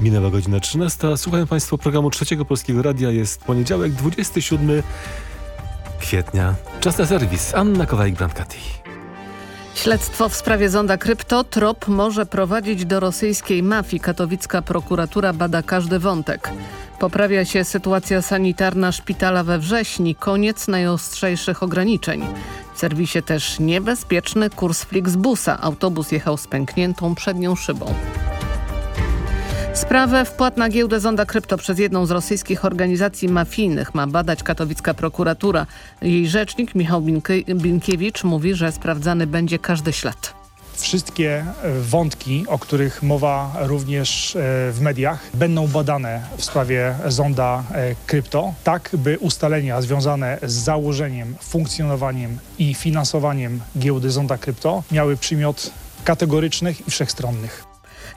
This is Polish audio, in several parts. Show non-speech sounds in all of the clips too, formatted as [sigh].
Minęła godzina 13. Słuchają Państwo programu Trzeciego Polskiego Radia. Jest poniedziałek, 27 kwietnia. Czas na serwis. Anna Kowalik-Brankati. Śledztwo w sprawie zonda krypto trop może prowadzić do rosyjskiej mafii. Katowicka prokuratura bada każdy wątek. Poprawia się sytuacja sanitarna szpitala we wrześni. Koniec najostrzejszych ograniczeń. W serwisie też niebezpieczny kurs Flixbusa. Autobus jechał z pękniętą przednią szybą. Sprawę wpłat na giełdę Zonda Krypto przez jedną z rosyjskich organizacji mafijnych ma badać katowicka prokuratura. Jej rzecznik Michał Binkiewicz mówi, że sprawdzany będzie każdy ślad. Wszystkie wątki, o których mowa również w mediach, będą badane w sprawie zonda krypto, tak by ustalenia związane z założeniem, funkcjonowaniem i finansowaniem giełdy zonda krypto miały przymiot kategorycznych i wszechstronnych.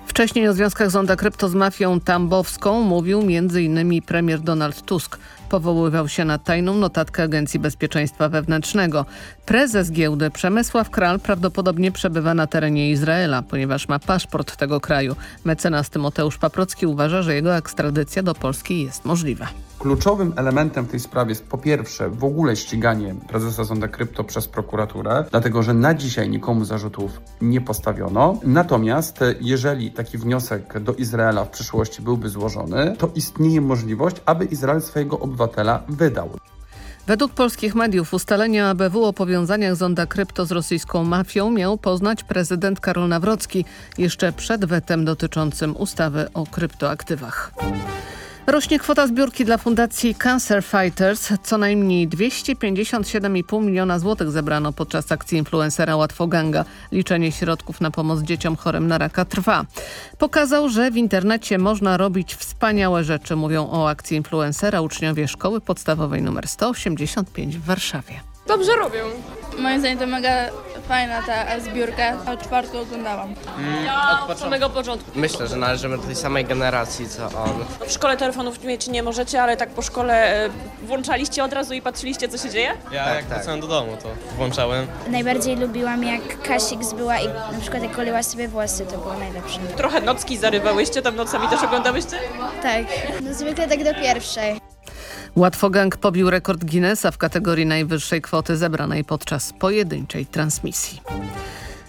Wcześniej o związkach Zonda Krypto z mafią tambowską mówił m.in. premier Donald Tusk. Powoływał się na tajną notatkę Agencji Bezpieczeństwa Wewnętrznego. Prezes giełdy Przemysław Kral prawdopodobnie przebywa na terenie Izraela, ponieważ ma paszport tego kraju. Mecenas Tymoteusz Paprocki uważa, że jego ekstradycja do Polski jest możliwa. Kluczowym elementem w tej sprawie jest po pierwsze w ogóle ściganie prezesa Zonda Krypto przez prokuraturę, dlatego że na dzisiaj nikomu zarzutów nie postawiono. Natomiast jeżeli taki wniosek do Izraela w przyszłości byłby złożony, to istnieje możliwość, aby Izrael swojego obywatela wydał. Według polskich mediów ustalenia ABW o powiązaniach Zonda Krypto z rosyjską mafią miał poznać prezydent Karol Nawrocki jeszcze przed wetem dotyczącym ustawy o kryptoaktywach. Rośnie kwota zbiórki dla Fundacji Cancer Fighters. Co najmniej 257,5 miliona złotych zebrano podczas akcji influencera Łatwoganga. Liczenie środków na pomoc dzieciom chorym na raka trwa. Pokazał, że w internecie można robić wspaniałe rzeczy. Mówią o akcji influencera uczniowie szkoły podstawowej nr 185 w Warszawie. Dobrze robią. Moim zdaniem to mega fajna ta zbiórka. Od czwartku oglądałam. Ja od samego początku. Myślę, że należymy do tej samej generacji, co on. W szkole telefonów mieć nie możecie, ale tak po szkole e, włączaliście od razu i patrzyliście, co się dzieje? Ja Tak, jak tak. wracałem do domu, to włączałem. Najbardziej lubiłam jak Kasik zbyła i na przykład jak goliła sobie włosy, to było najlepsze. Trochę nocki zarywałyście, tam nocami też oglądałyście? Tak, no zwykle tak do pierwszej. Łatwogang pobił rekord Guinnessa w kategorii najwyższej kwoty zebranej podczas pojedynczej transmisji.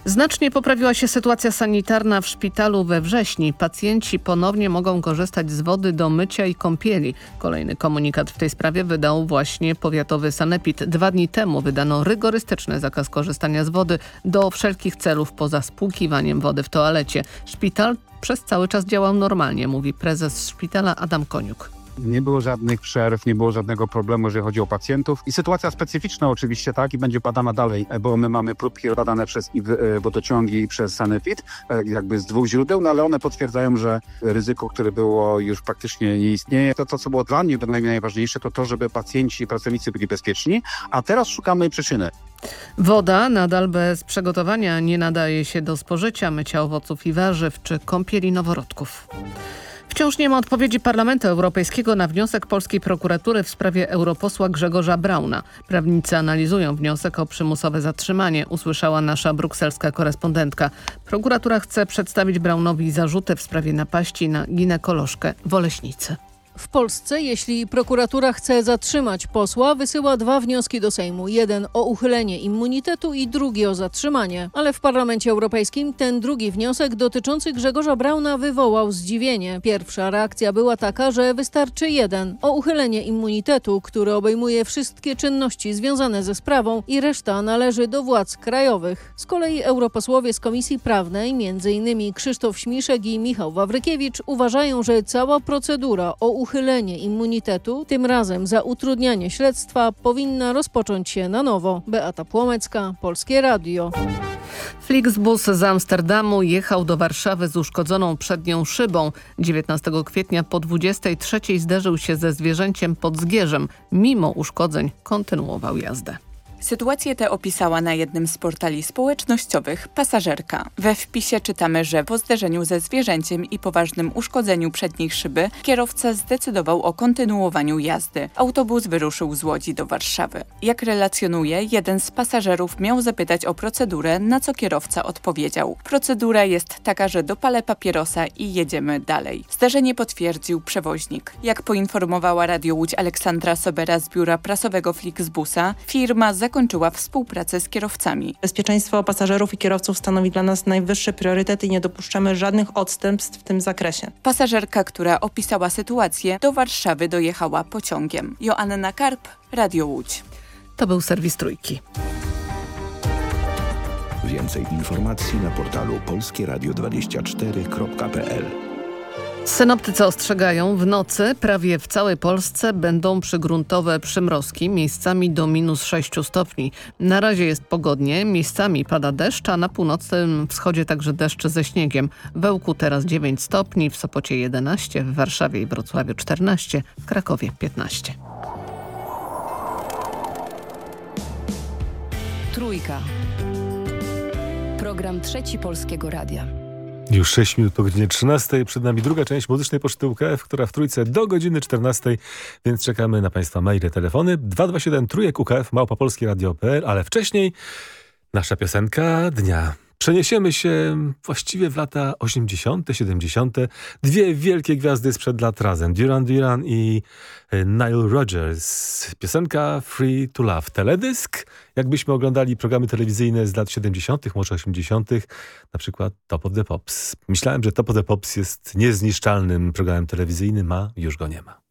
Znacznie poprawiła się sytuacja sanitarna w szpitalu we wrześni. Pacjenci ponownie mogą korzystać z wody do mycia i kąpieli. Kolejny komunikat w tej sprawie wydał właśnie powiatowy sanepid. Dwa dni temu wydano rygorystyczny zakaz korzystania z wody do wszelkich celów poza spłukiwaniem wody w toalecie. Szpital przez cały czas działał normalnie, mówi prezes szpitala Adam Koniuk. Nie było żadnych przerw, nie było żadnego problemu, jeżeli chodzi o pacjentów. I sytuacja specyficzna oczywiście, tak, i będzie badana dalej, bo my mamy próbki badane przez i wodociągi i przez Sanepid, e, jakby z dwóch źródeł, no ale one potwierdzają, że ryzyko, które było już praktycznie nie istnieje. To, to co było dla mnie naj- najważniejsze, to to, żeby pacjenci i pracownicy byli bezpieczni, a teraz szukamy przyczyny. Woda nadal bez przygotowania nie nadaje się do spożycia, mycia owoców i warzyw czy kąpieli noworodków. Wciąż nie ma odpowiedzi Parlamentu Europejskiego na wniosek polskiej prokuratury w sprawie europosła Grzegorza Brauna. Prawnicy analizują wniosek o przymusowe zatrzymanie, usłyszała nasza brukselska korespondentka. Prokuratura chce przedstawić Braunowi zarzuty w sprawie napaści na ginekolożkę w Oleśnicy. W Polsce, jeśli prokuratura chce zatrzymać posła, wysyła dwa wnioski do Sejmu. Jeden o uchylenie immunitetu i drugi o zatrzymanie. Ale w Parlamencie Europejskim ten drugi wniosek dotyczący Grzegorza Brauna wywołał zdziwienie. Pierwsza reakcja była taka, że wystarczy jeden o uchylenie immunitetu, który obejmuje wszystkie czynności związane ze sprawą i reszta należy do władz krajowych. Z kolei europosłowie z Komisji Prawnej, m.in. Krzysztof Śmiszek i Michał Wawrykiewicz, uważają, że cała procedura o uchylenie immunitetu, tym razem za utrudnianie śledztwa, powinna rozpocząć się na nowo. Beata Płomecka, Polskie Radio. Flixbus z Amsterdamu jechał do Warszawy z uszkodzoną przednią szybą. 19 kwietnia po 23 zderzył się ze zwierzęciem pod Zgierzem. Mimo uszkodzeń kontynuował jazdę. Sytuację tę opisała na jednym z portali społecznościowych pasażerka. We wpisie czytamy, że po zderzeniu ze zwierzęciem i poważnym uszkodzeniu przedniej szyby kierowca zdecydował o kontynuowaniu jazdy. Autobus wyruszył z Łodzi do Warszawy. Jak relacjonuje, jeden z pasażerów miał zapytać o procedurę, na co kierowca odpowiedział. Procedura jest taka, że dopalę papierosa i jedziemy dalej. Zdarzenie potwierdził przewoźnik. Jak poinformowała Radio Łódź Aleksandra Sobera z biura prasowego Flixbusa, firma zakończyła współpracę z kierowcami. Bezpieczeństwo pasażerów i kierowców stanowi dla nas najwyższy priorytet i nie dopuszczamy żadnych odstępstw w tym zakresie. Pasażerka, która opisała sytuację, do Warszawy dojechała pociągiem. Joanna Karp, Radio Łódź. To był serwis Trójki. Więcej informacji na portalu polskieradio24.pl Synoptycy ostrzegają, w nocy prawie w całej Polsce będą przygruntowe przymrozki, miejscami do minus 6 stopni. Na razie jest pogodnie, miejscami pada deszcz, a na północnym wschodzie także deszcz ze śniegiem. W Ełku teraz 9 stopni, w Sopocie 11, w Warszawie i Wrocławiu 14, w Krakowie 15. Trójka. Program Trzeci Polskiego Radia. Już 6 minut po godzinie 13. Przed nami druga część muzycznej poczty UKF, która w trójce do godziny 14. Więc czekamy na Państwa maile, telefony. 227 trójek UKF, małpopolskieradio.pl, ale wcześniej nasza piosenka dnia. Przeniesiemy się właściwie w lata 80., 70. Dwie wielkie gwiazdy sprzed lat razem. Duran Duran i Nile Rodgers. Piosenka Free to Love. Teledysk, jakbyśmy oglądali programy telewizyjne z lat 70., może 80., na przykład Top of the Pops. Myślałem, że Top of the Pops jest niezniszczalnym programem telewizyjnym, a już go nie ma.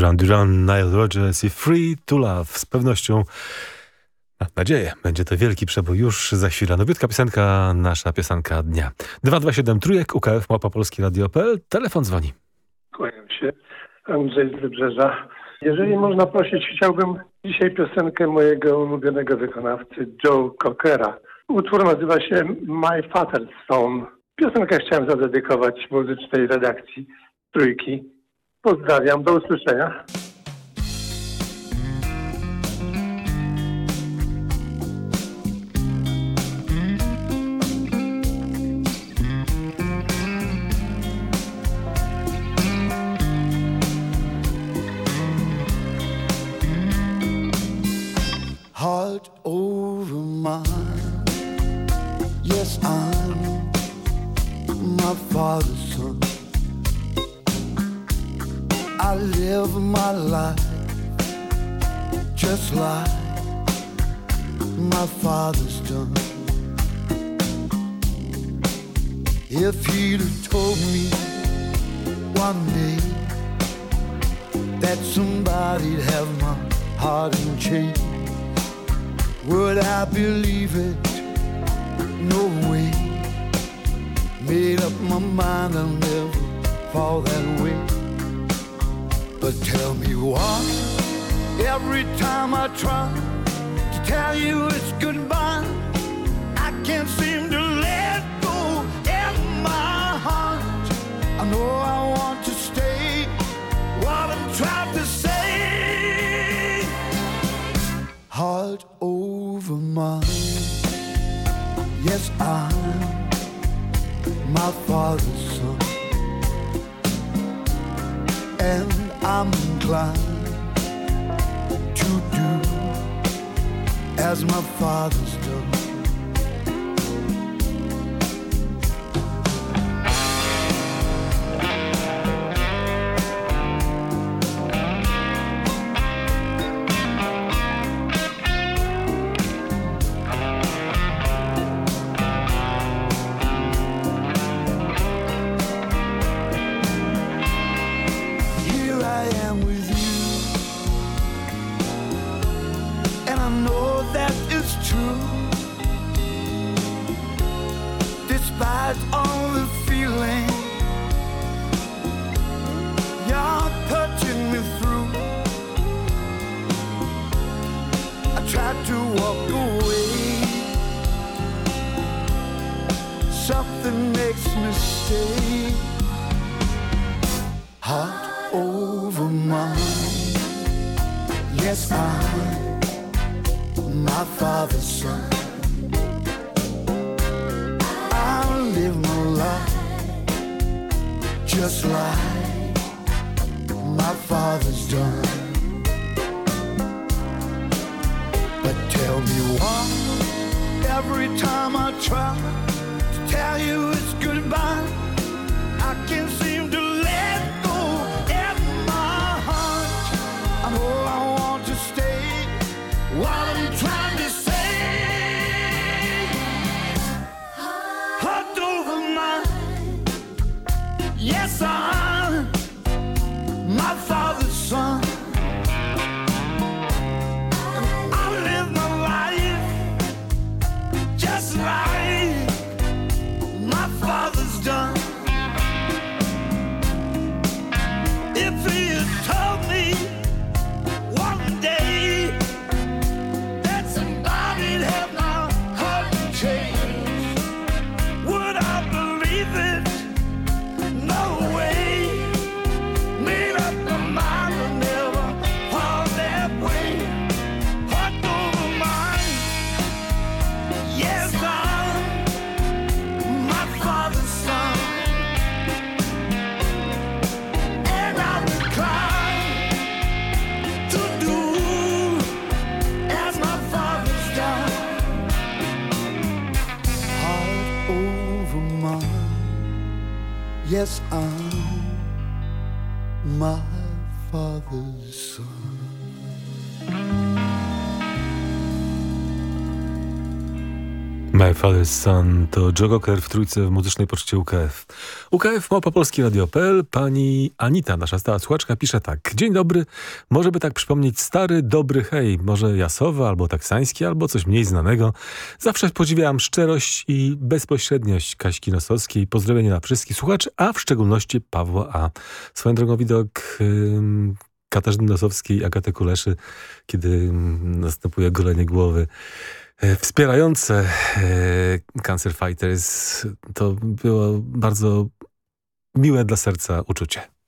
Duran Duran, Nile Rodgers i Free to Love. Z pewnością, mam nadzieję, będzie to wielki przebój już za chwilę. Nowiutka piosenka, nasza piosenka dnia. 227 Trójek, UKF, Mapa Polski Radio.pl. Telefon dzwoni. Kłaniam się. Andrzej z Wybrzeża. Jeżeli można prosić, chciałbym dzisiaj piosenkę mojego ulubionego wykonawcy Joe Cockera. Utwór nazywa się My Father's Song. Piosenkę chciałem zadedykować muzycznej redakcji Trójki Pozdrawiam, do usłyszenia. Yes, I'm my father's son. And I'm inclined to do as my father's Father's Son to Joe Cocker w trójce w muzycznej poczcie UKF. UKF Małpa Polski Radio.pl. Pani Anita, nasza stała słuchaczka, pisze tak. Dzień dobry. Może by tak przypomnieć stary, dobry hej. Może jasowy, albo taksański, albo coś mniej znanego. Zawsze podziwiałam szczerość i bezpośredniość Kaśki Nosowskiej. Pozdrowienia na wszystkich słuchaczy, a w szczególności Pawła A. Swoją drogą widok... Ym, Katarzyny Nosowskiej Agaty Kuleszy, kiedy następuje golenie głowy wspierające e, Cancer Fighters. To było bardzo miłe dla serca uczucie.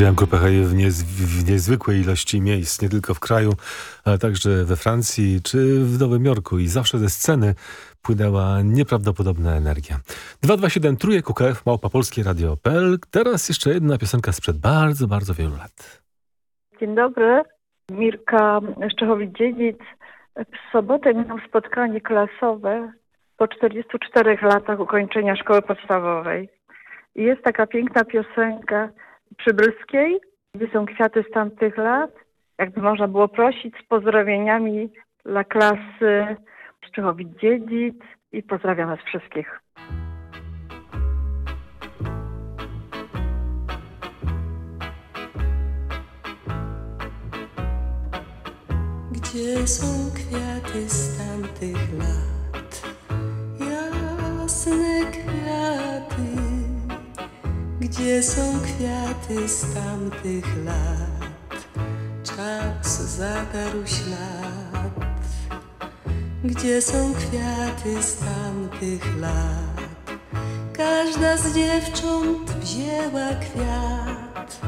Widziałem Hej w, niez, w niezwykłej ilości miejsc, nie tylko w kraju, ale także we Francji czy w Nowym Jorku i zawsze ze sceny płynęła nieprawdopodobna energia. 227 Trójek UKF Małpa Polskie Radio.pl Teraz jeszcze jedna piosenka sprzed bardzo, bardzo wielu lat. Dzień dobry, Mirka Szczechowicz-Dziedzic. W sobotę miałam spotkanie klasowe po 44 latach ukończenia szkoły podstawowej. I jest taka piękna piosenka Przybylskiej, gdzie są kwiaty z tamtych lat. Jakby można było prosić z pozdrowieniami dla klasy Szczechowic-Dziedzic i pozdrawiam was wszystkich. Gdzie są kwiaty z tamtych lat? Jasne kwiaty. Gdzie są kwiaty z tamtych lat? Czas zatarł ślad. Gdzie są kwiaty z tamtych lat? Każda z dziewcząt wzięła kwiat.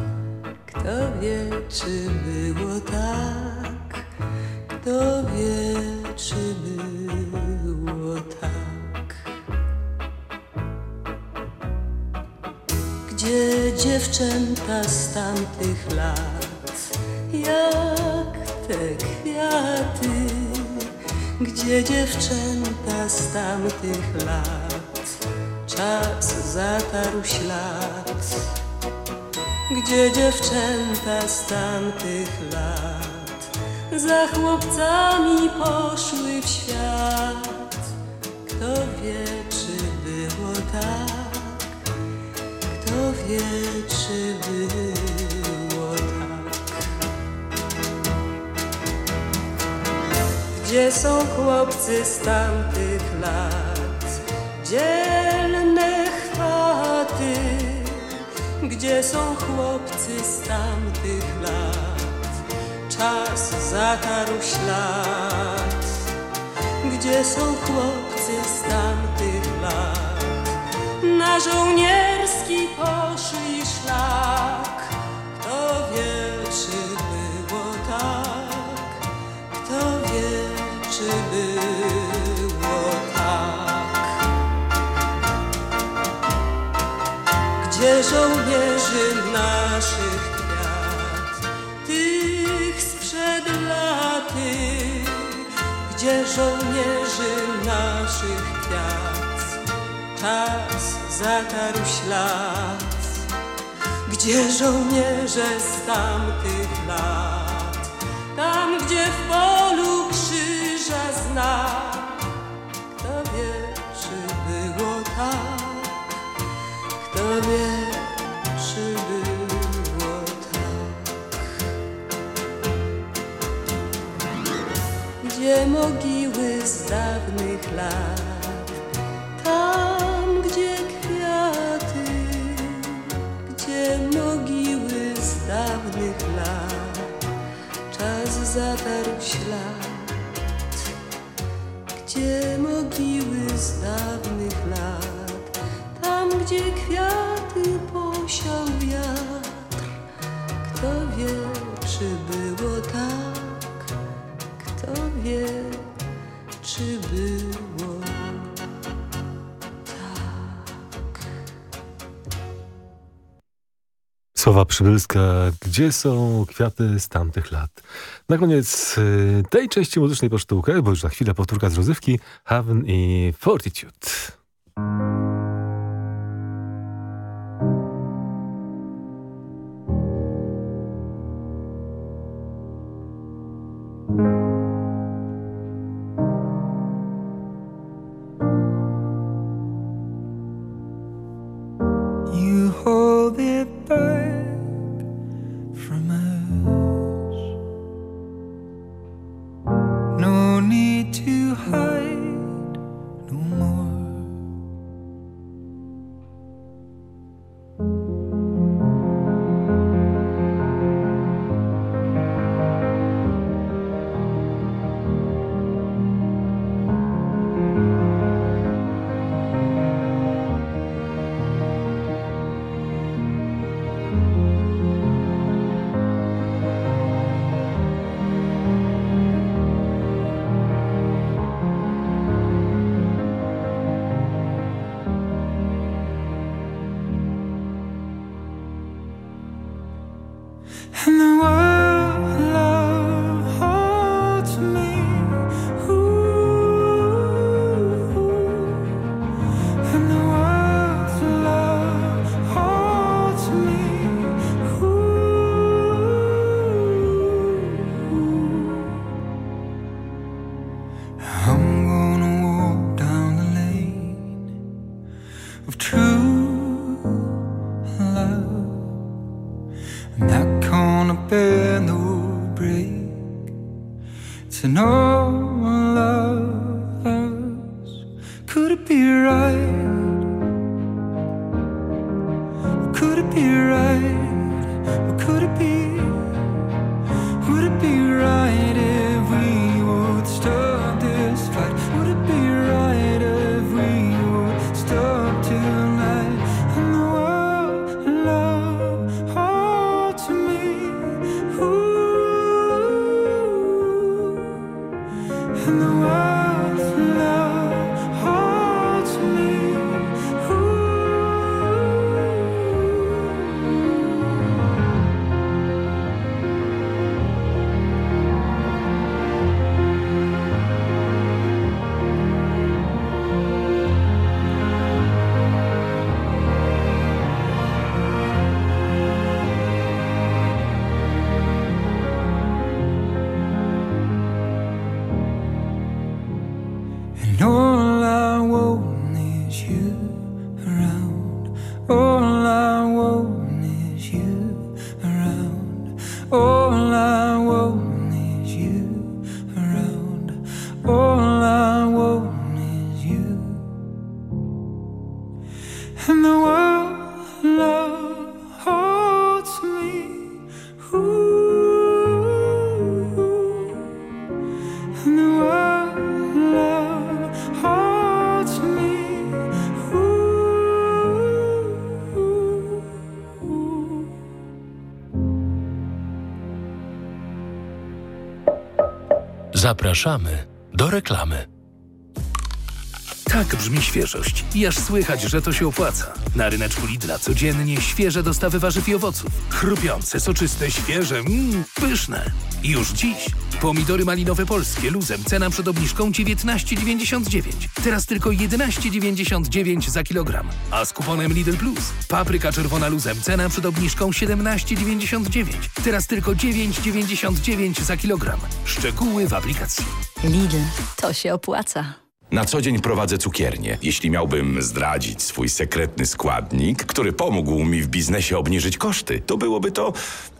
Kto wie, czy było tak? Kto wie, czy było dziewczęta z tamtych lat, jak te kwiaty? Gdzie dziewczęta z tamtych lat, czas zatarł ślad? Gdzie dziewczęta z tamtych lat za chłopcami poszły w świat? Kto wie, czy było tak? Wie, czy było tak? Gdzie są chłopcy z tamtych lat? Dzielne chwaty. Gdzie są chłopcy z tamtych lat? Czas zatarł ślad. Gdzie są chłopcy z tamtych lat? Na żołnierski poszli szlak. Kto wie, czy było tak? Kto wie, czy było tak? Gdzie żołnierzy naszych kwiat, tych sprzed laty? Gdzie żołnierzy naszych kwiat, czas zatarł ślad? Gdzie żołnierze z tamtych lat, tam gdzie w polu krzyża znak? Kto wie, czy było tak? Kto wie, czy było tak? Gdzie mogiły z dawnych lat, zatarł ślad. Gdzie mogiły z dawnych lat, tam gdzie kwiaty posiał wiatr. Kto wie, czy było tak? Kto wie, czy było Słowa Przybylska, gdzie są kwiaty z tamtych lat? Na koniec y, tej części muzycznej posztułkę, bo już za chwilę powtórka z rozrywki, Haven i Fortitude. Zapraszamy do reklamy. Tak brzmi świeżość. I aż słychać, że to się opłaca. Na ryneczku Lidla codziennie świeże dostawy warzyw i owoców. Chrupiące, soczyste, świeże, mmm, pyszne. Już dziś pomidory malinowe polskie luzem cena przed obniżką 19,99. Teraz tylko 11,99 za kilogram. A z kuponem Lidl Plus papryka czerwona luzem cena przed obniżką 17,99. Teraz tylko 9,99 za kilogram. Szczegóły w aplikacji. Lidl, to się opłaca. Na co dzień prowadzę cukiernię. Jeśli miałbym zdradzić swój sekretny składnik, który pomógł mi w biznesie obniżyć koszty, to byłoby to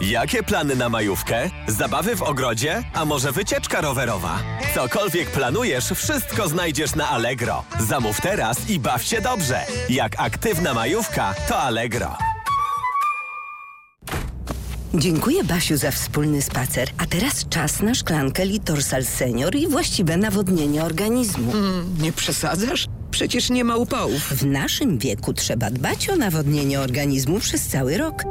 Jakie plany na majówkę? Zabawy w ogrodzie? A może wycieczka rowerowa? Cokolwiek planujesz, wszystko znajdziesz na Allegro. Zamów teraz i baw się dobrze. Jak aktywna majówka, to Allegro. Dziękuję Basiu za wspólny spacer. A teraz czas na szklankę Litorsal Senior i właściwe nawodnienie organizmu. nie przesadzasz? Przecież nie ma upałów. W naszym wieku trzeba dbać o nawodnienie organizmu przez cały rok.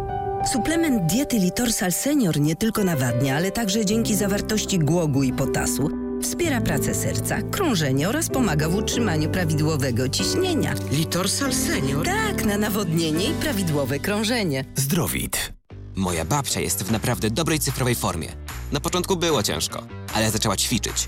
Suplement diety Litorsal Senior nie tylko nawadnia, ale także dzięki zawartości głogu i potasu wspiera pracę serca, krążenie oraz pomaga w utrzymaniu prawidłowego ciśnienia. Litorsal Senior? Tak, na nawodnienie i prawidłowe krążenie. Zdrowit. Moja babcia jest w naprawdę dobrej cyfrowej formie. Na początku było ciężko, ale zaczęła ćwiczyć.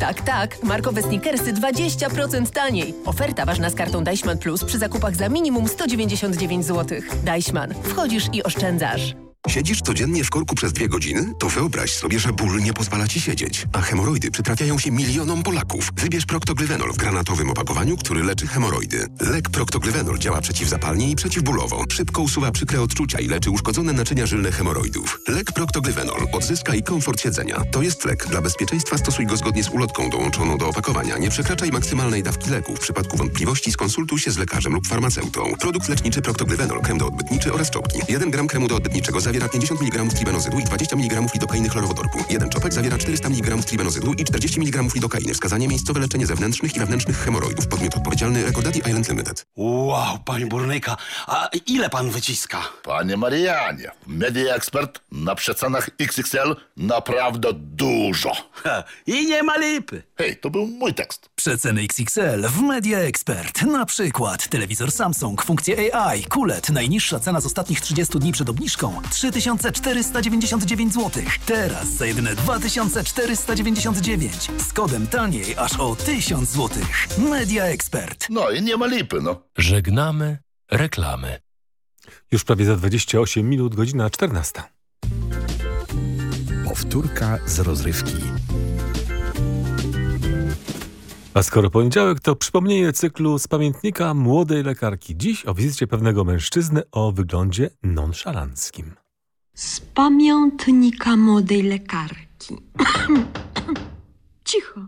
Tak, tak. Markowe sneakersy 20% taniej. Oferta ważna z kartą Deichmann Plus przy zakupach za minimum 199 zł. Deichmann. Wchodzisz i oszczędzasz. Siedzisz codziennie w korku przez dwie godziny? To wyobraź sobie, że ból nie pozwala ci siedzieć. A hemoroidy przytrafiają się milionom Polaków. Wybierz Proctoglyvenol w granatowym opakowaniu, który leczy hemoroidy. Lek Proctoglyvenol działa przeciwzapalnie i przeciwbólowo. Szybko usuwa przykre odczucia i leczy uszkodzone naczynia żylne hemoroidów. Lek Proctoglyvenol. Odzyskaj komfort siedzenia. To jest lek. Dla bezpieczeństwa stosuj go zgodnie z ulotką dołączoną do opakowania. Nie przekraczaj maksymalnej dawki leku. W przypadku wątpliwości skonsultuj się z lekarzem lub farmaceutą. Produkt leczniczy Proctoglyvenol, krem doodbytniczy oraz czopki. 1 gram kremu doodbytniczego zawiera 50 mg tribenozydu i 20 mg lidokainy chlorowodorku. Jeden czopek zawiera 400 mg tribenozydu i 40 mg lidokainy. Wskazanie miejscowe leczenie zewnętrznych i wewnętrznych hemoroidów. Podmiot odpowiedzialny Recordati Island Limited. Wow, panie burnyka, a ile pan wyciska? Panie Marianie, Media Expert na przecenach XXL naprawdę dużo. Ha, I nie ma lipy. Hej, to był mój tekst. Przeceny XXL w Media Expert. Na przykład telewizor Samsung, funkcje AI, QLED. Najniższa cena z ostatnich 30 dni przed obniżką 3499 zł. Teraz za jedyne 2499. Z kodem taniej aż o 1000 zł. Media Expert. No i nie ma lipy, no. Żegnamy reklamy. Już prawie za 28 minut, godzina 14. Powtórka z rozrywki. A skoro poniedziałek, to przypomnienie cyklu z pamiętnika młodej lekarki. Dziś o wizycie pewnego mężczyzny o wyglądzie nonszalanckim. Z pamiętnika młodej lekarki. [clears throat] Cicho.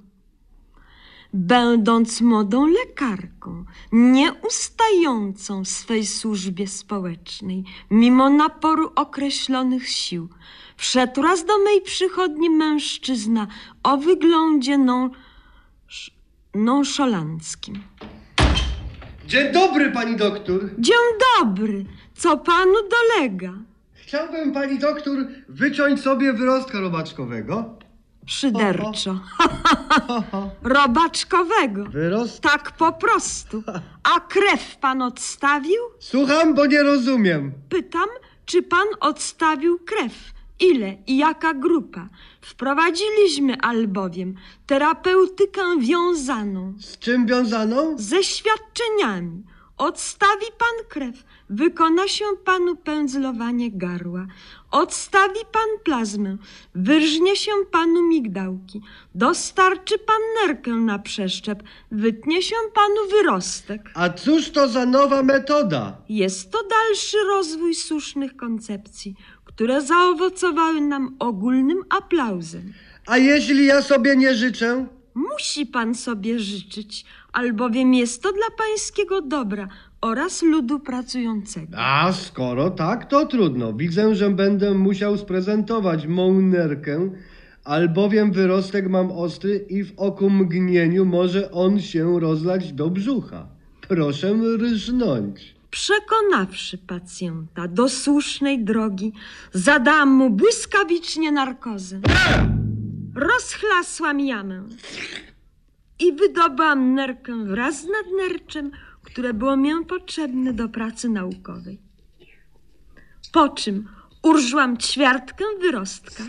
Będąc młodą lekarką, nieustającą w swej służbie społecznej, mimo naporu określonych sił, wszedł raz do mej przychodni mężczyzna o wyglądzie non, nonszalanckim. Dzień dobry, pani doktor. Dzień dobry. Co panu dolega? Chciałbym, pani doktor, wyciąć sobie wyrostka robaczkowego. Szyderczo. [laughs] Robaczkowego. Wyrost? Tak po prostu. [laughs] A krew pan odstawił? Słucham, bo nie rozumiem. Pytam, czy pan odstawił krew? Ile i jaka grupa? Wprowadziliśmy albowiem terapeutykę wiązaną. Z czym wiązaną? Ze świadczeniami. Odstawi pan krew, wykona się panu pędzlowanie garła. Odstawi pan plazmę, wyrżnie się panu migdałki. Dostarczy pan nerkę na przeszczep, wytnie się panu wyrostek. A cóż to za nowa metoda? Jest to dalszy rozwój słusznych koncepcji, które zaowocowały nam ogólnym aplauzem. A jeśli ja sobie nie życzę? Musi pan sobie życzyć, albowiem jest to dla pańskiego dobra oraz ludu pracującego. A skoro tak, to trudno. Widzę, że będę musiał sprezentować mą nerkę, albowiem wyrostek mam ostry i w oku mgnieniu może on się rozlać do brzucha. Proszę rżnąć. Przekonawszy pacjenta do słusznej drogi, zadałam mu błyskawicznie narkozę. Rozchlasłam jamę i wydobyłam nerkę wraz z nadnerczem, które było mi potrzebne do pracy naukowej. Po czym urżłam ćwiartkę wyrostka.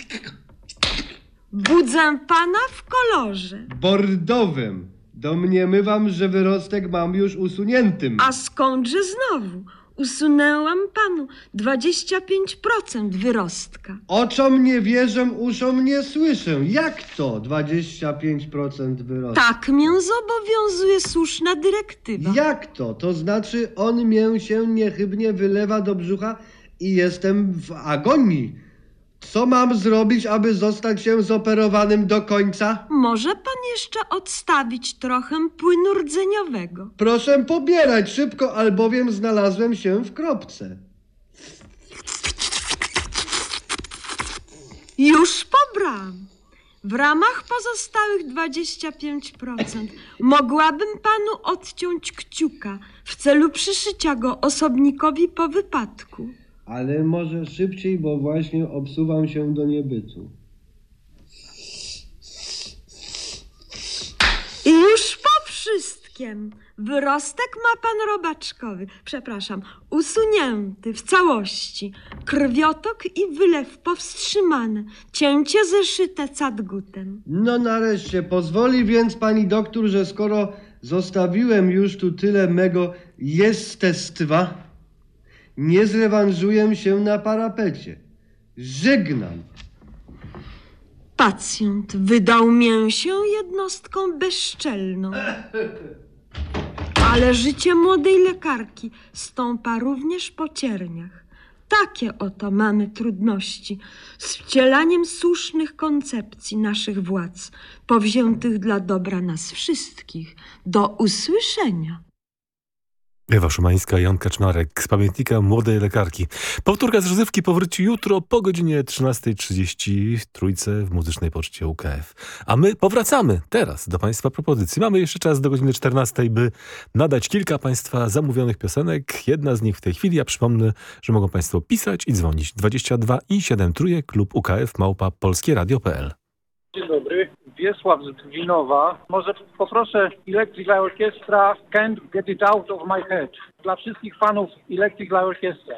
Budzę pana w kolorze. Bordowym. Domniemywam, że wyrostek mam już usuniętym. A skądże znowu? Usunęłam panu 25% wyrostka. Oczom nie wierzę, uszom nie słyszę. Jak to 25% wyrostka? Tak mię zobowiązuje słuszna dyrektywa. Jak to? To znaczy on mię się niechybnie wylewa do brzucha i jestem w agonii. Co mam zrobić, aby zostać się zoperowanym do końca? Może pan jeszcze odstawić trochę płynu rdzeniowego. Proszę pobierać szybko, albowiem znalazłem się w kropce. Już pobrałam. W ramach pozostałych 25% mogłabym panu odciąć kciuka w celu przyszycia go osobnikowi po wypadku. Ale może szybciej, bo właśnie obsuwam się do niebytu. I już po wszystkim. Wyrostek ma pan robaczkowy, przepraszam, usunięty w całości. Krwiotok i wylew powstrzymane. Cięcie zeszyte cadgutem. No nareszcie, pozwoli więc pani doktor, że skoro zostawiłem już tu tyle mego jestestwa, nie zrewanżuję się na parapecie. Żegnam. Pacjent wydał mię się jednostką bezczelną. Ale życie młodej lekarki stąpa również po cierniach. Takie oto mamy trudności z wcielaniem słusznych koncepcji naszych władz, powziętych dla dobra nas wszystkich. Do usłyszenia. Ewa Szumańska, Jan Kaczmarek z pamiętnika młodej lekarki. Powtórka z rozrywki powróci jutro po godzinie 13.30 w Trójce w Muzycznej Poczcie UKF. A my powracamy teraz do Państwa propozycji. Mamy jeszcze czas do godziny 14, by nadać kilka Państwa zamówionych piosenek. Jedna z nich w tej chwili. Ja przypomnę, że mogą Państwo pisać i dzwonić 22 i 7 trójek klub UKF małpa polskieradio.pl. Dzień dobry, Wiesław z Dwinowa. Może poproszę Electric Light Orchestra Can't Get It Out of My Head. Dla wszystkich fanów Electric Light Orchestra.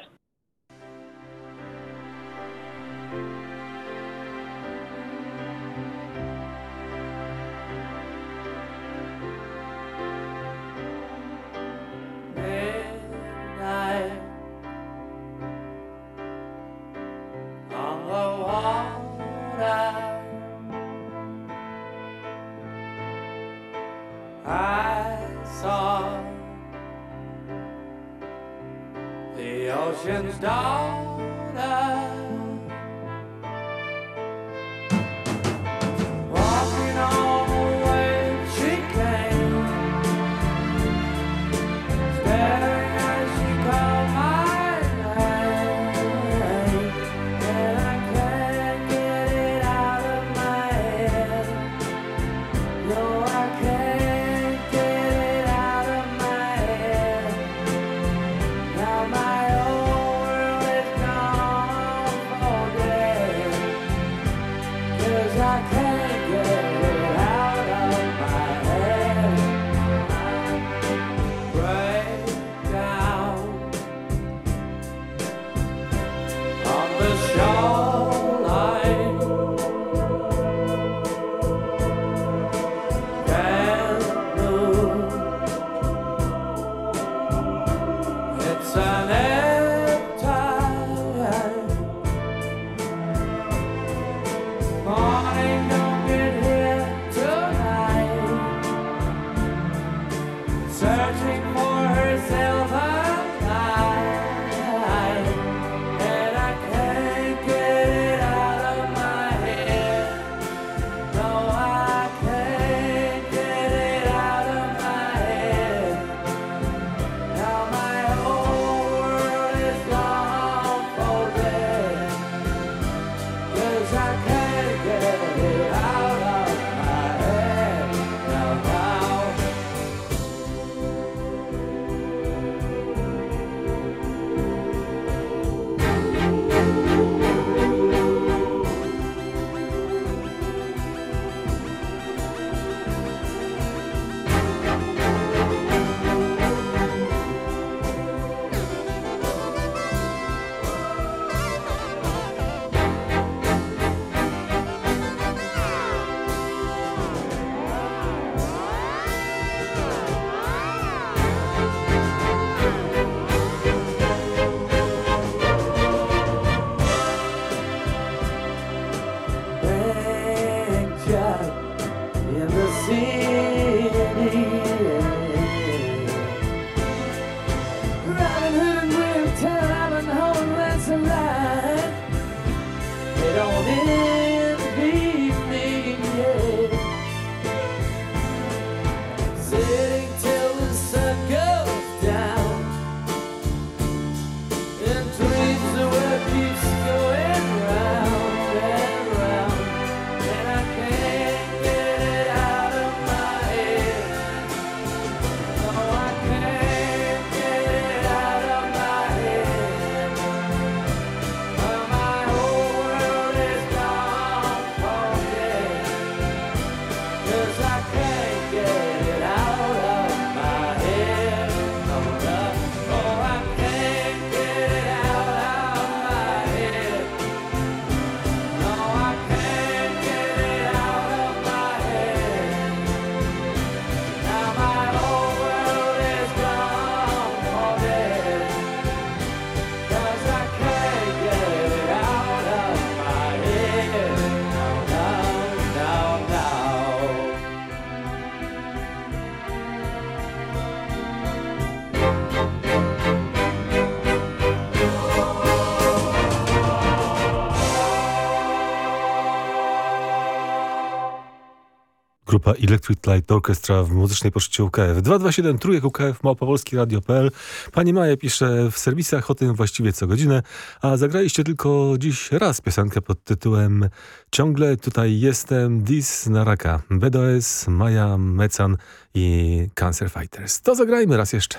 Grupa Electric Light Orchestra w muzycznej poczcie UKF. 227 trójek UKF, małopolski radio.pl. Pani Maja pisze w serwisach o tym właściwie co godzinę, a zagraliście tylko dziś raz piosenkę pod tytułem Ciągle tutaj jestem, Dis na raka, BDS, Maja Mecan i Cancer Fighters. To zagrajmy raz jeszcze.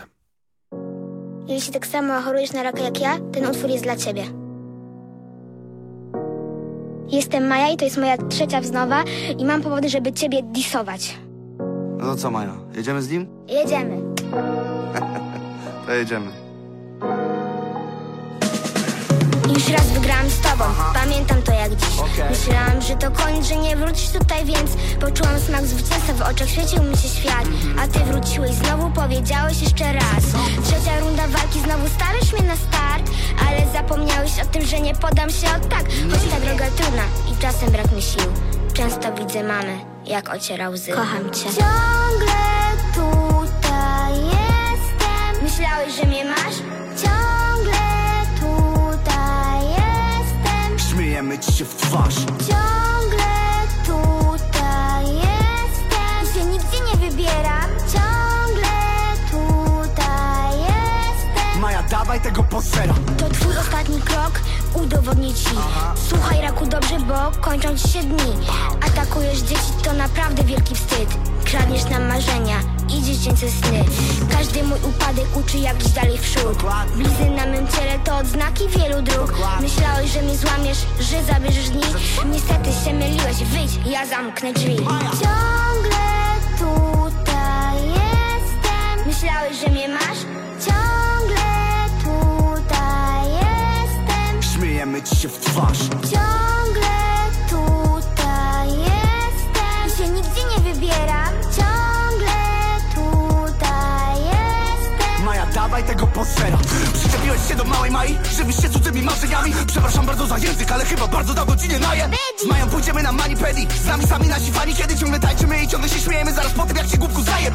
Jeśli tak samo chorujesz na raka jak ja, ten utwór jest dla ciebie. Jestem Maja i to jest moja trzecia wznowa i mam powody, żeby ciebie disować. No co Maja, jedziemy z nim? Jedziemy. [laughs] To jedziemy. Już raz wygrałam z tobą, pamiętam to jak dziś. Okej. Myślałam, że to koniec, że nie wrócisz tutaj, więc Poczułam smak zwycięstwa, w oczach świecił mi się świat. A ty wróciłeś znowu, powiedziałeś jeszcze raz. Trzecia runda walki, znowu stawiasz mnie na start. Ale zapomniałeś o tym, że nie podam się od tak. Choć ta droga trudna i czasem brak mi sił. Często widzę mamę, jak ociera łzy. Kocham cię. Ciągle tutaj jestem. Myślałeś, że mnie masz? Się w twarz. Ciągle tutaj jestem Się nigdzie nie wybieram. Ciągle tutaj jestem. Maja, dawaj tego posera. To twój ostatni krok, udowodnię ci. Słuchaj raku dobrze, bo kończą ci się dni. Atakujesz dzieci, to naprawdę wielki wstyd. Kradniesz nam marzenia i dziecięce sny. Każdy mój upadek uczy jak iść dalej w przód. Blizny na mym ciele to odznaki wielu dróg. Myślałeś, że mnie złamiesz, że zabierzesz dni. Niestety się myliłeś, wyjdź, ja zamknę drzwi. Ciągle tutaj jestem. Myślałeś, że mnie masz? Ciągle tutaj jestem. Śmiejemy ci się w twarz. Posera. Przyczepiłeś się do małej Mai, żywisz się cudzymi marzeniami. Przepraszam bardzo za język, ale chyba bardzo ci nie naję. Z Mają pójdziemy na manipedi, z nami sami nasi fani, kiedy ciągle tańczymy i ciągle się śmiejemy zaraz po tym, jak się głupku zaje.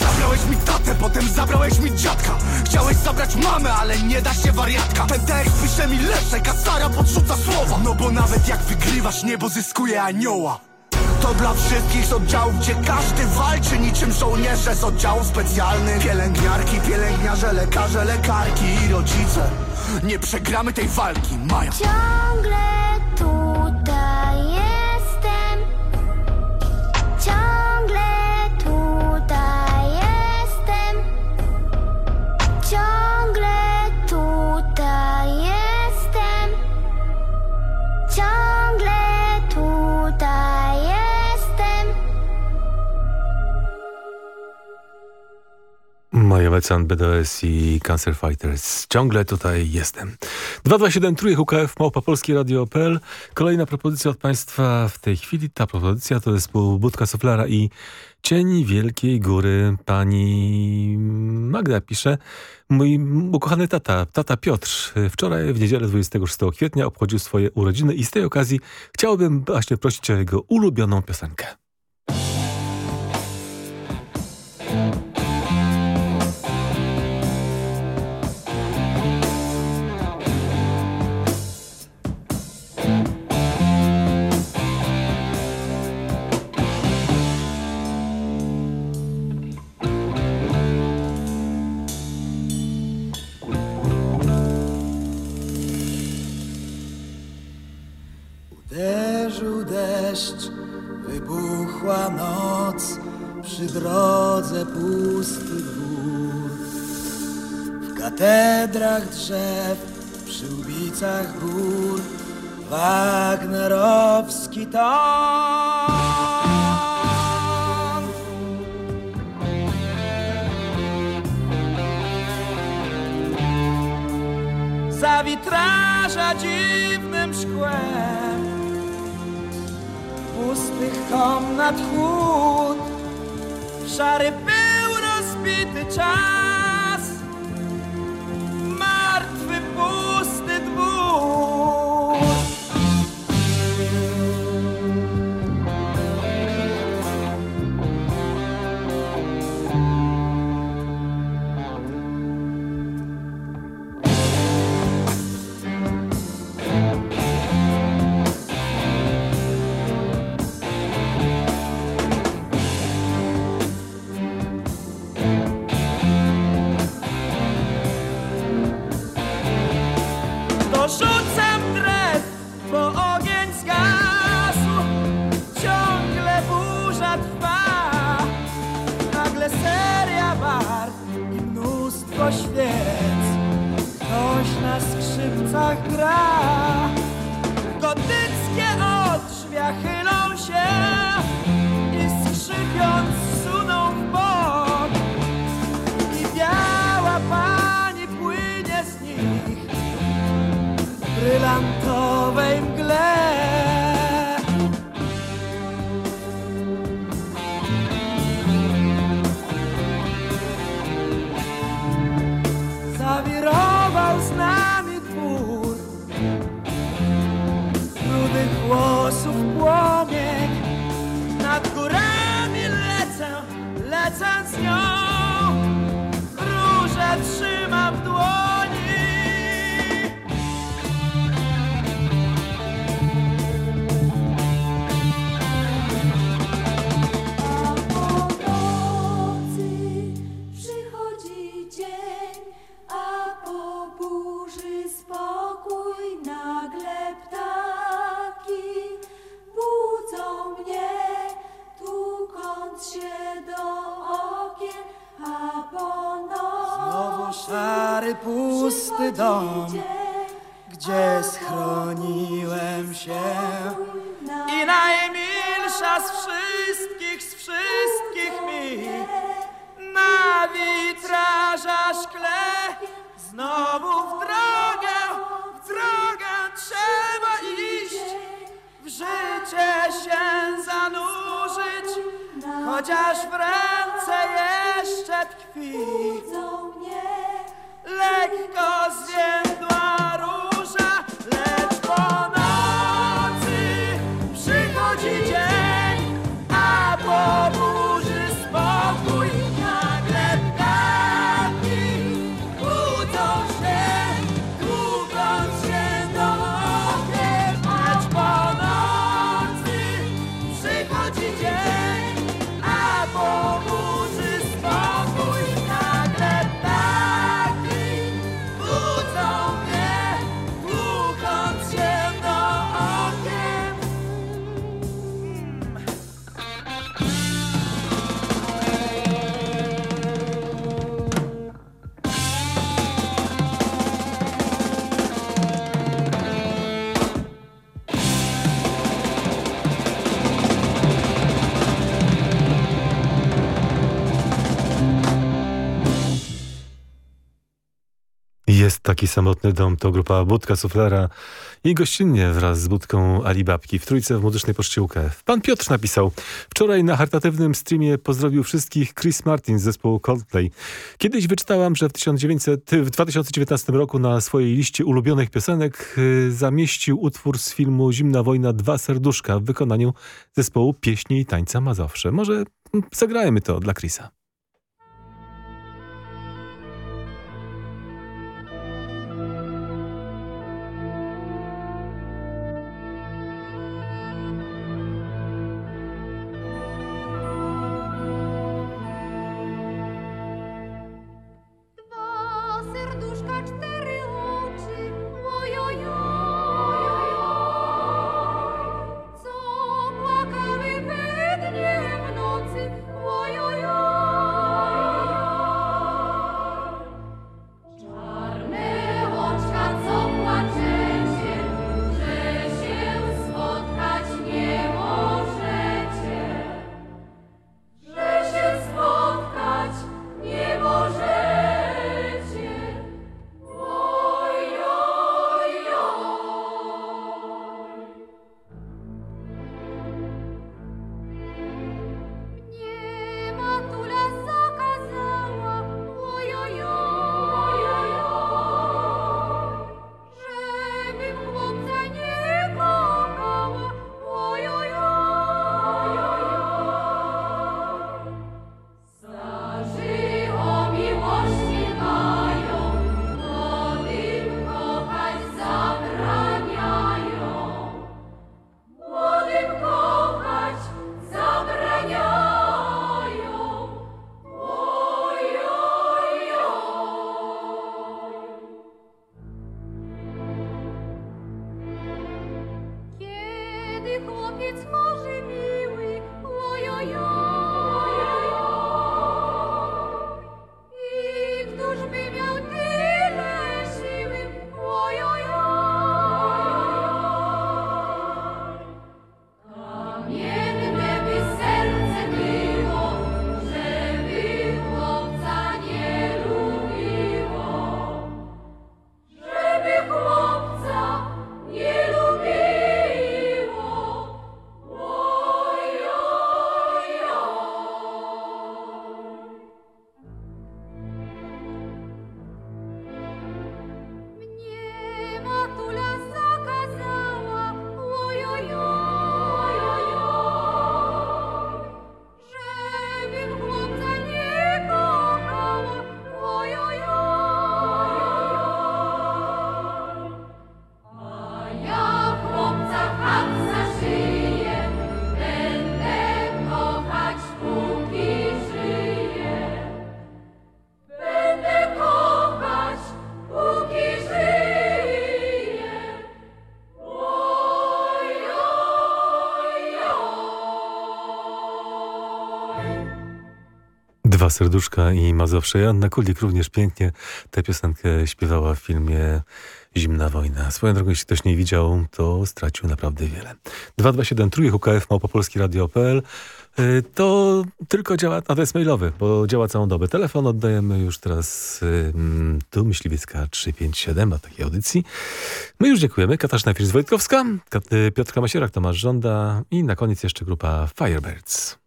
Zabrałeś mi tatę, potem zabrałeś mi dziadka Chciałeś zabrać mamę, ale nie da się wariatka Ten tekst pisze mi Leszek, a Sara podrzuca słowa No bo nawet jak wygrywasz, niebo zyskuje anioła to dla wszystkich z oddziałów, gdzie każdy walczy niczym żołnierze z oddziałów specjalnych. Pielęgniarki, pielęgniarze, lekarze, lekarki i rodzice. Nie przegramy tej walki, Maja. Ciągle Mecan, BDS i Cancer Fighters. Ciągle tutaj jestem. 227 trójek UKF, Małpa Polskie Radio.pl. Kolejna propozycja od Państwa w tej chwili. Ta propozycja to jest Budka Soflara i Cień Wielkiej Góry. Pani Magda pisze. Mój ukochany tata, tata Piotr, wczoraj w niedzielę 26 kwietnia obchodził swoje urodziny i z tej okazji chciałbym właśnie prosić o jego ulubioną piosenkę. Deszcz, wybuchła noc, przy drodze pusty dwór. W katedrach drzew, przy ubicach gór, Wagnerowski ton. Za witraża dziwnym szkłem pustych komnat chłód. Szary był rozbity czas with them. Taki samotny dom to grupa Budka Suflera i gościnnie wraz z Budką Alibabki w Trójce w Muzycznej Poczciółkę. Pan Piotr napisał, wczoraj na charytatywnym streamie pozdrowił wszystkich Chris Martin z zespołu Coldplay. Kiedyś wyczytałam, że w, 1900, w 2019 roku na swojej liście ulubionych piosenek y, zamieścił utwór z filmu Zimna Wojna Dwa Serduszka w wykonaniu zespołu Pieśni i Tańca Mazowsze. Może mm, zagrajmy to dla Chrisa. chłopiec może mieć. Serduszka i Mazowsze. Joanna Kulik również pięknie tę piosenkę śpiewała w filmie Zimna wojna. Swoją drogą, jeśli ktoś nie widział, to stracił naprawdę wiele. 227 trójek UKF Małopolski Radio.pl Y, To tylko działa adres mailowy, bo działa całą dobę. Telefon oddajemy już teraz y, mm, tu Myśliwiecka 357, a takiej audycji. My już dziękujemy. Katarzyna Fils-Wojtkowska, Kat- y, Piotrka Masierak, Tomasz Żąda i na koniec jeszcze grupa Firebirds.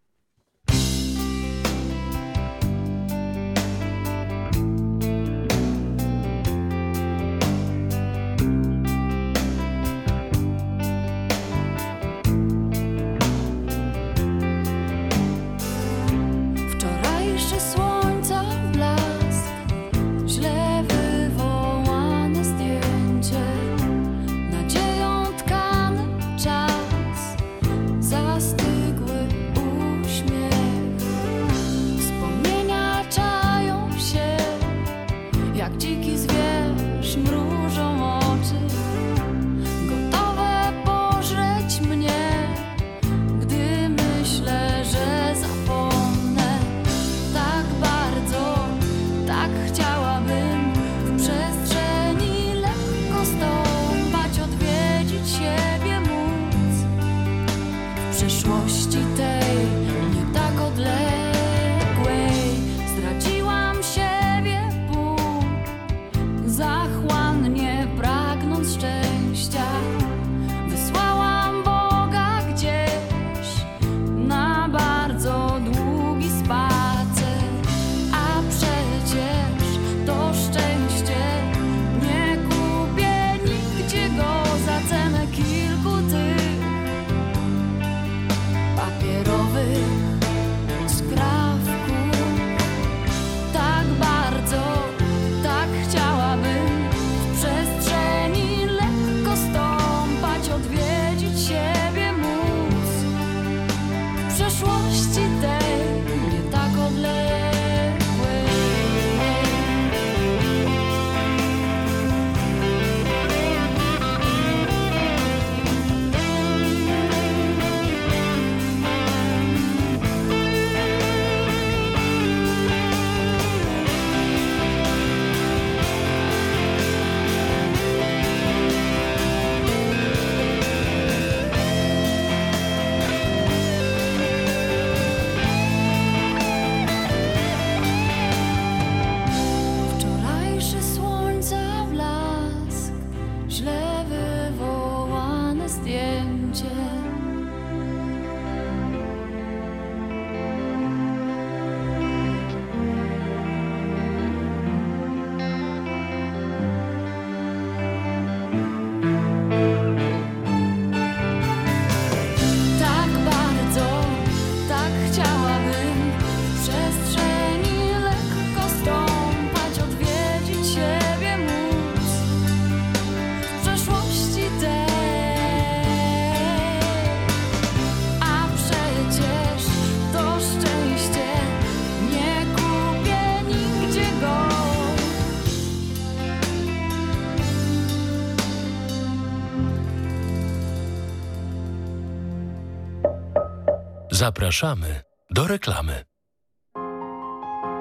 Zapraszamy do reklamy.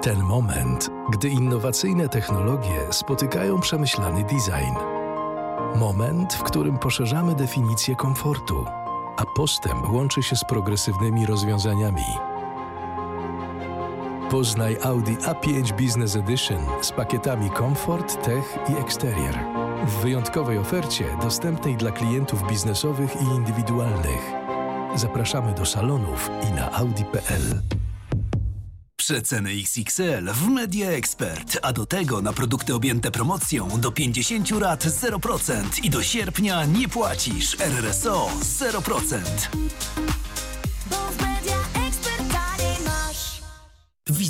Ten moment, gdy innowacyjne technologie spotykają przemyślany design. Moment, w którym poszerzamy definicję komfortu, a postęp łączy się z progresywnymi rozwiązaniami. Poznaj Audi A5 Business Edition z pakietami Comfort, Tech i Exterior. W wyjątkowej ofercie dostępnej dla klientów biznesowych i indywidualnych. Zapraszamy do salonów i na audi.pl. Przeceny XXL w Media Expert, a do tego na produkty objęte promocją do 50 lat 0% i do sierpnia nie płacisz RRSO 0%.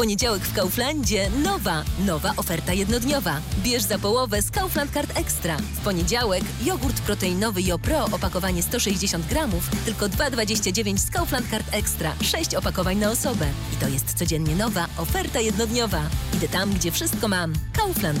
Poniedziałek w Kauflandzie nowa, nowa oferta jednodniowa. Bierz za połowę z Kaufland Card Extra. W poniedziałek jogurt proteinowy JoPro opakowanie 160 gramów, tylko 2,29 z Kaufland Card Extra. 6 opakowań na osobę. I to jest codziennie nowa oferta jednodniowa. Idę tam, gdzie wszystko mam. Kaufland.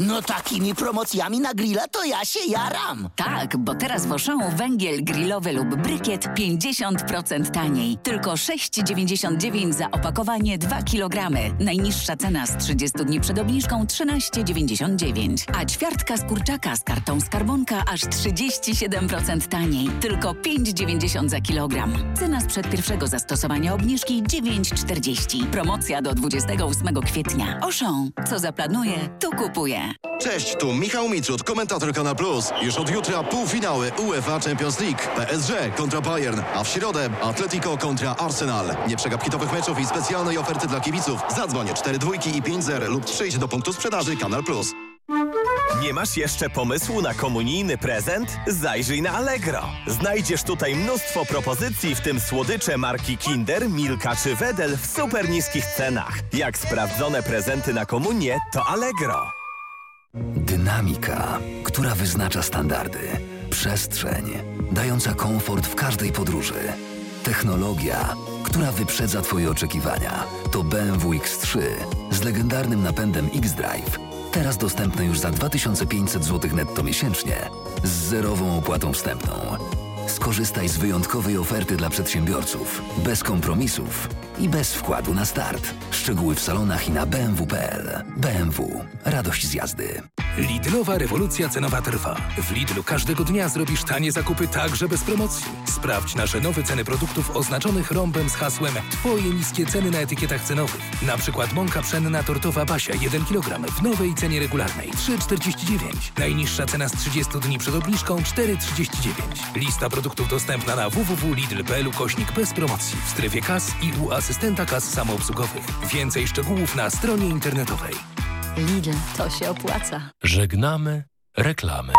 No takimi promocjami na grilla to ja się jaram. Tak, bo teraz w Auchan węgiel grillowy lub brykiet 50% taniej. Tylko 6,99 za opakowanie 2 kg. Najniższa cena z 30 dni przed obniżką 13,99. A ćwiartka z kurczaka z kartą skarbonka aż 37% taniej. Tylko 5,90 za kilogram. Cena sprzed pierwszego zastosowania obniżki 9,40. Promocja do 28 kwietnia. Auchan. Co zaplanuje, to kupuje. Cześć, tu Michał Mitrud, komentator Kanal Plus. Już od jutra półfinały UEFA Champions League. PSG kontra Bayern, a w środę Atletico kontra Arsenal. Nie przegap hitowych meczów i specjalnej oferty dla kibiców. Zadzwoń 4 dwójki i 5 zer lub przyjdź do punktu sprzedaży Kanal Plus. Nie masz jeszcze pomysłu na komunijny prezent? Zajrzyj na Allegro. Znajdziesz tutaj mnóstwo propozycji, w tym słodycze marki Kinder, Milka czy Wedel w super niskich cenach. Jak sprawdzone prezenty na komunię, to Allegro. Dynamika, która wyznacza standardy. Przestrzeń, dająca komfort w każdej podróży. Technologia, która wyprzedza Twoje oczekiwania. To BMW X3 z legendarnym napędem X-Drive. Teraz dostępne już za 2500 zł netto miesięcznie z zerową opłatą wstępną. Skorzystaj z wyjątkowej oferty dla przedsiębiorców, bez kompromisów i bez wkładu na start. Szczegóły w salonach i na bmw.pl. BMW. Radość z jazdy. Lidlowa rewolucja cenowa trwa. W Lidlu każdego dnia zrobisz tanie zakupy także bez promocji. Sprawdź nasze nowe ceny produktów oznaczonych rąbem z hasłem Twoje niskie ceny na etykietach cenowych. Na przykład mąka pszenna tortowa Basia 1 kg w nowej cenie regularnej 3,49. Najniższa cena z 30 dni przed obniżką 4,39. Lista produktów dostępna na www.lidl.pl kośnik bez promocji w strefie kas i u asystenta kas samoobsługowych. Więcej szczegółów na stronie internetowej. Lidl, to się opłaca. Żegnamy reklamy.